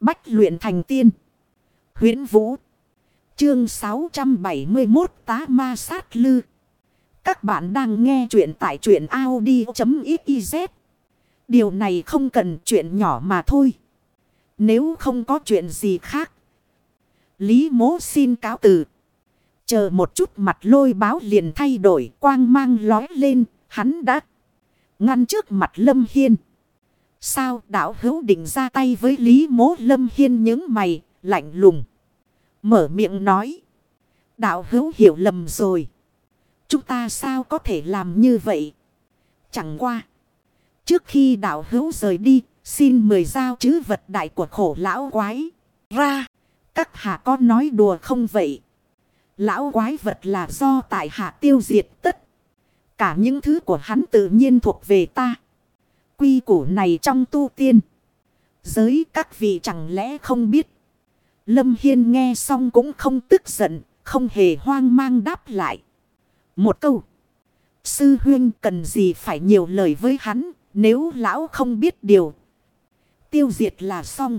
Bách luyện thành tiên. huyễn Vũ. Chương 671 tá ma sát lư. Các bạn đang nghe truyện tại truyện Audi.xyz. Điều này không cần chuyện nhỏ mà thôi. Nếu không có chuyện gì khác. Lý mố xin cáo từ. Chờ một chút mặt lôi báo liền thay đổi quang mang lói lên. Hắn đã ngăn trước mặt Lâm Hiên. Sao đạo hữu định ra tay với Lý mố Lâm Hiên những mày lạnh lùng. Mở miệng nói. Đạo hữu hiểu lầm rồi. Chúng ta sao có thể làm như vậy? Chẳng qua. Trước khi đạo hữu rời đi, xin mời giao chứ vật đại của khổ lão quái. Ra, các hạ có nói đùa không vậy? Lão quái vật là do tại hạ tiêu diệt tất. Cả những thứ của hắn tự nhiên thuộc về ta. Quy củ này trong tu tiên. Giới các vị chẳng lẽ không biết. Lâm Hiên nghe xong cũng không tức giận, không hề hoang mang đáp lại. Một câu. Sư huyên cần gì phải nhiều lời với hắn, nếu lão không biết điều. Tiêu diệt là xong.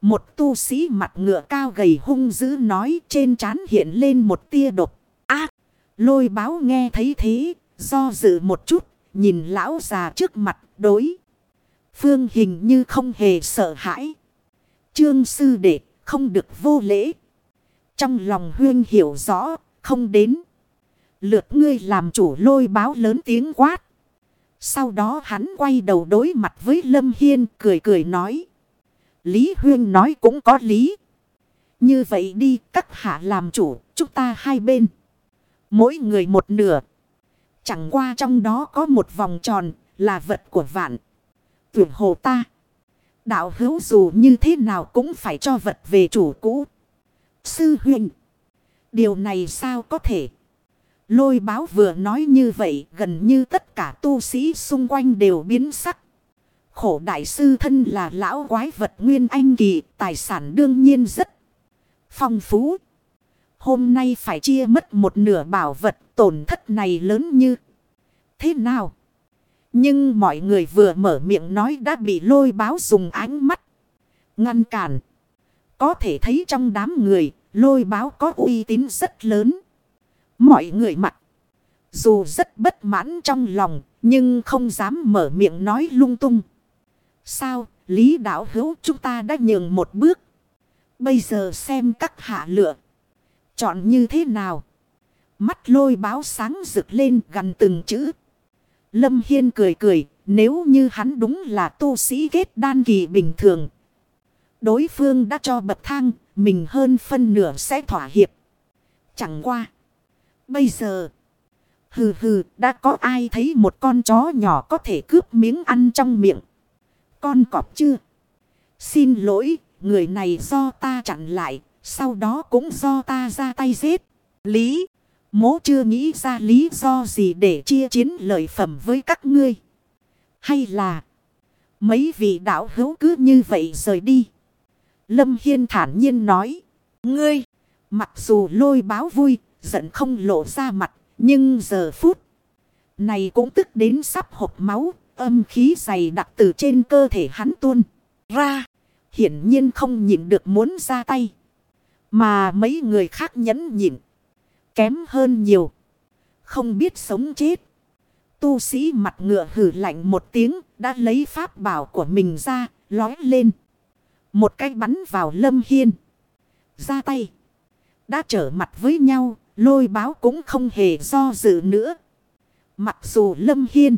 Một tu sĩ mặt ngựa cao gầy hung dữ nói trên trán hiện lên một tia độc. Ác! lôi báo nghe thấy thế, do dự một chút, nhìn lão già trước mặt đối. Phương hình như không hề sợ hãi. Trương sư đệ không được vô lễ. Trong lòng huyên hiểu rõ, không đến. Lượt ngươi làm chủ lôi báo lớn tiếng quát. Sau đó hắn quay đầu đối mặt với Lâm Hiên cười cười nói. Lý Huyên nói cũng có lý. Như vậy đi các hạ làm chủ chúng ta hai bên. Mỗi người một nửa. Chẳng qua trong đó có một vòng tròn là vật của vạn. Tuyển hồ ta. Đạo hữu dù như thế nào cũng phải cho vật về chủ cũ. Sư huynh. Điều này sao có thể. Lôi báo vừa nói như vậy gần như tất cả tu sĩ xung quanh đều biến sắc. Khổ đại sư thân là lão quái vật nguyên anh kỳ, tài sản đương nhiên rất phong phú. Hôm nay phải chia mất một nửa bảo vật tổn thất này lớn như thế nào? Nhưng mọi người vừa mở miệng nói đã bị lôi báo dùng ánh mắt. Ngăn cản. Có thể thấy trong đám người, lôi báo có uy tín rất lớn. Mọi người mặt. Dù rất bất mãn trong lòng, nhưng không dám mở miệng nói lung tung. Sao, lý đạo hữu chúng ta đã nhường một bước. Bây giờ xem các hạ lựa. Chọn như thế nào? Mắt lôi báo sáng rực lên gần từng chữ. Lâm Hiên cười cười, nếu như hắn đúng là tu sĩ kết đan kỳ bình thường. Đối phương đã cho bậc thang, mình hơn phân nửa sẽ thỏa hiệp. Chẳng qua. Bây giờ, hừ hừ, đã có ai thấy một con chó nhỏ có thể cướp miếng ăn trong miệng. Con cọp chưa? Xin lỗi, người này do ta chặn lại, sau đó cũng do ta ra tay giết. Lý! Mố chưa nghĩ ra lý do gì để chia chiến lợi phẩm với các ngươi. Hay là mấy vị đạo hữu cứ như vậy rời đi. Lâm Hiên thản nhiên nói. Ngươi, mặc dù lôi báo vui, giận không lộ ra mặt, nhưng giờ phút này cũng tức đến sắp hộp máu, âm khí dày đặc từ trên cơ thể hắn tuôn ra. Hiển nhiên không nhịn được muốn ra tay. Mà mấy người khác nhẫn nhịn. Kém hơn nhiều. Không biết sống chết. Tu sĩ mặt ngựa hử lạnh một tiếng. Đã lấy pháp bảo của mình ra. Lói lên. Một cái bắn vào lâm hiên. Ra tay. Đã trở mặt với nhau. Lôi báo cũng không hề do dự nữa. Mặc dù lâm hiên.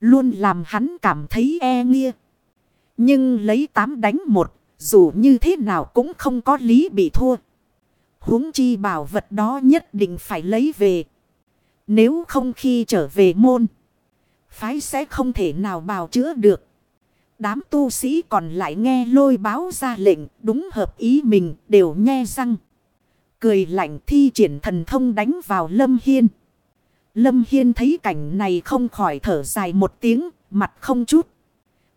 Luôn làm hắn cảm thấy e nghia. Nhưng lấy tám đánh một. Dù như thế nào cũng không có lý bị thua huống chi bảo vật đó nhất định phải lấy về. Nếu không khi trở về môn. Phái sẽ không thể nào bào chữa được. Đám tu sĩ còn lại nghe lôi báo ra lệnh. Đúng hợp ý mình, đều nghe răng. Cười lạnh thi triển thần thông đánh vào Lâm Hiên. Lâm Hiên thấy cảnh này không khỏi thở dài một tiếng. Mặt không chút.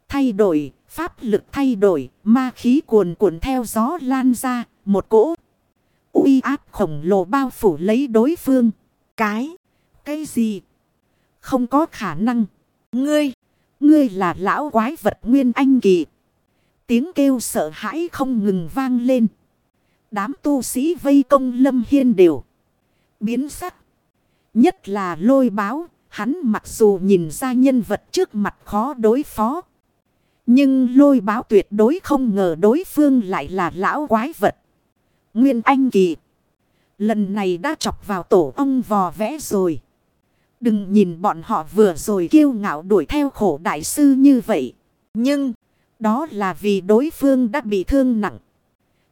Thay đổi. Pháp lực thay đổi. Ma khí cuồn cuộn theo gió lan ra. Một cỗ uy áp khổng lồ bao phủ lấy đối phương. Cái, cái gì? Không có khả năng. Ngươi, ngươi là lão quái vật nguyên anh kỳ. Tiếng kêu sợ hãi không ngừng vang lên. Đám tu sĩ vây công Lâm Hiên đều. Biến sắc. Nhất là lôi báo. Hắn mặc dù nhìn ra nhân vật trước mặt khó đối phó. Nhưng lôi báo tuyệt đối không ngờ đối phương lại là lão quái vật. Nguyên Anh Kỳ. Lần này đã chọc vào tổ ông vò vẽ rồi. Đừng nhìn bọn họ vừa rồi kiêu ngạo đuổi theo khổ đại sư như vậy. Nhưng, đó là vì đối phương đã bị thương nặng.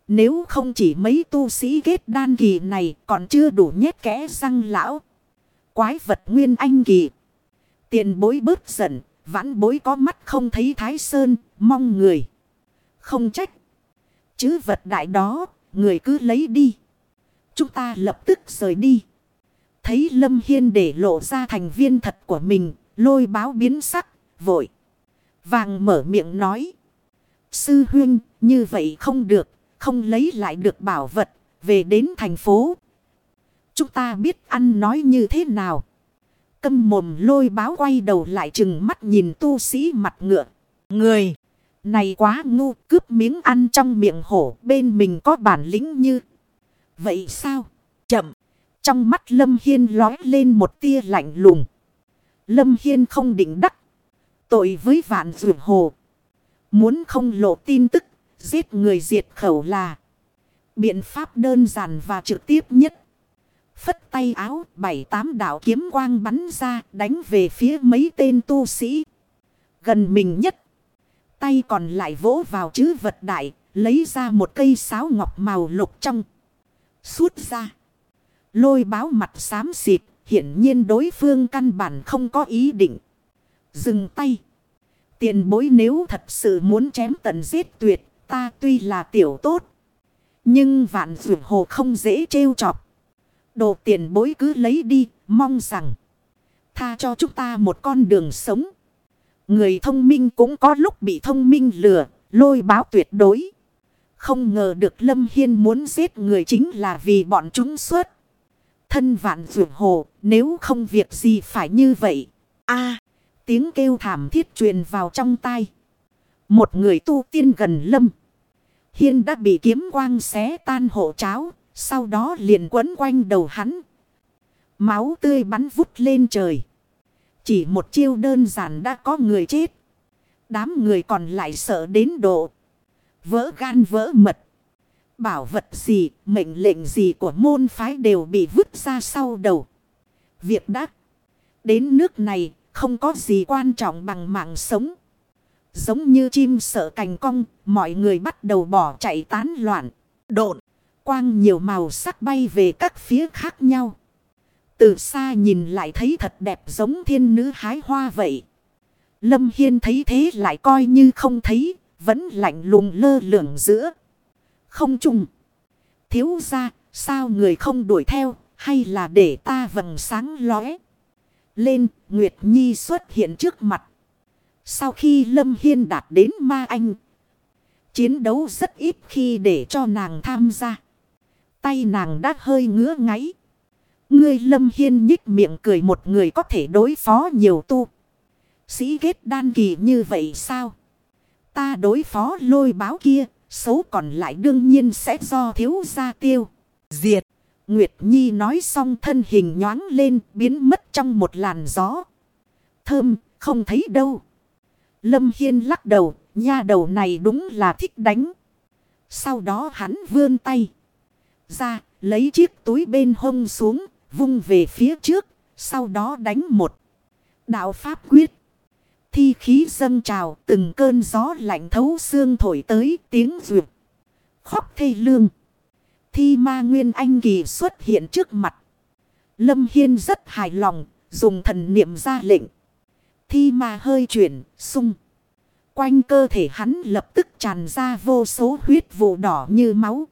Nếu không chỉ mấy tu sĩ kết đan kỳ này còn chưa đủ nhét kẽ răng lão. Quái vật nguyên anh kỳ. Tiền bối bớt giận, vãn bối có mắt không thấy thái sơn, mong người. Không trách. Chứ vật đại đó, người cứ lấy đi. Chúng ta lập tức rời đi. Thấy Lâm Hiên để lộ ra thành viên thật của mình, lôi báo biến sắc, vội. Vàng mở miệng nói. Sư huynh, như vậy không được, không lấy lại được bảo vật, về đến thành phố. Chúng ta biết ăn nói như thế nào. Câm mồm lôi báo quay đầu lại chừng mắt nhìn tu sĩ mặt ngựa. Người, này quá ngu cướp miếng ăn trong miệng hổ bên mình có bản lĩnh như. Vậy sao? Chậm. Trong mắt Lâm Hiên lói lên một tia lạnh lùng. Lâm Hiên không định đắc. Tội với vạn rượu hồ. Muốn không lộ tin tức. Giết người diệt khẩu là. Biện pháp đơn giản và trực tiếp nhất. Phất tay áo, bảy tám đạo kiếm quang bắn ra, đánh về phía mấy tên tu sĩ. Gần mình nhất. Tay còn lại vỗ vào chữ vật đại. Lấy ra một cây sáo ngọc màu lục trong. Suốt ra. Lôi báo mặt xám xịt. Hiển nhiên đối phương căn bản không có ý định. Dừng tay. Tiền bối nếu thật sự muốn chém tận giết tuyệt. Ta tuy là tiểu tốt. Nhưng vạn rượu hồ không dễ trêu chọc. Đồ tiền bối cứ lấy đi. Mong rằng. Tha cho chúng ta một con đường sống. Người thông minh cũng có lúc bị thông minh lừa. Lôi báo tuyệt đối. Không ngờ được Lâm Hiên muốn giết người chính là vì bọn chúng xuất. Thân vạn rượu hồ, nếu không việc gì phải như vậy. a tiếng kêu thảm thiết truyền vào trong tai. Một người tu tiên gần Lâm. Hiên đã bị kiếm quang xé tan hộ cháo, sau đó liền quấn quanh đầu hắn. Máu tươi bắn vút lên trời. Chỉ một chiêu đơn giản đã có người chết. Đám người còn lại sợ đến độ. Vỡ gan vỡ mật. Bảo vật gì, mệnh lệnh gì của môn phái đều bị vứt ra sau đầu. Việc đã đến nước này không có gì quan trọng bằng mạng sống. Giống như chim sợ cành cong, mọi người bắt đầu bỏ chạy tán loạn. Độn, quang nhiều màu sắc bay về các phía khác nhau. Từ xa nhìn lại thấy thật đẹp giống thiên nữ hái hoa vậy. Lâm Hiên thấy thế lại coi như không thấy, vẫn lạnh lùng lơ lửng giữa. Không trùng. Thiếu ra, sao người không đuổi theo, hay là để ta vầng sáng lóe. Lên, Nguyệt Nhi xuất hiện trước mặt. Sau khi Lâm Hiên đạt đến ma anh. Chiến đấu rất ít khi để cho nàng tham gia. Tay nàng đã hơi ngứa ngáy. Ngươi Lâm Hiên nhích miệng cười một người có thể đối phó nhiều tu. Sĩ kết đan kỳ như vậy sao? Ta đối phó lôi báo kia, xấu còn lại đương nhiên sẽ do thiếu gia tiêu. Diệt. Nguyệt Nhi nói xong thân hình nhoáng lên biến mất trong một làn gió. Thơm, không thấy đâu. Lâm Hiên lắc đầu, nha đầu này đúng là thích đánh. Sau đó hắn vươn tay ra, lấy chiếc túi bên hông xuống, vung về phía trước, sau đó đánh một. Đạo Pháp quyết. Thi khí dâng trào, từng cơn gió lạnh thấu xương thổi tới tiếng rượt. Khóc thê lương. Thi ma nguyên anh kỳ xuất hiện trước mặt. Lâm Hiên rất hài lòng, dùng thần niệm ra lệnh. Thi ma hơi chuyển, sung. Quanh cơ thể hắn lập tức tràn ra vô số huyết vụ đỏ như máu.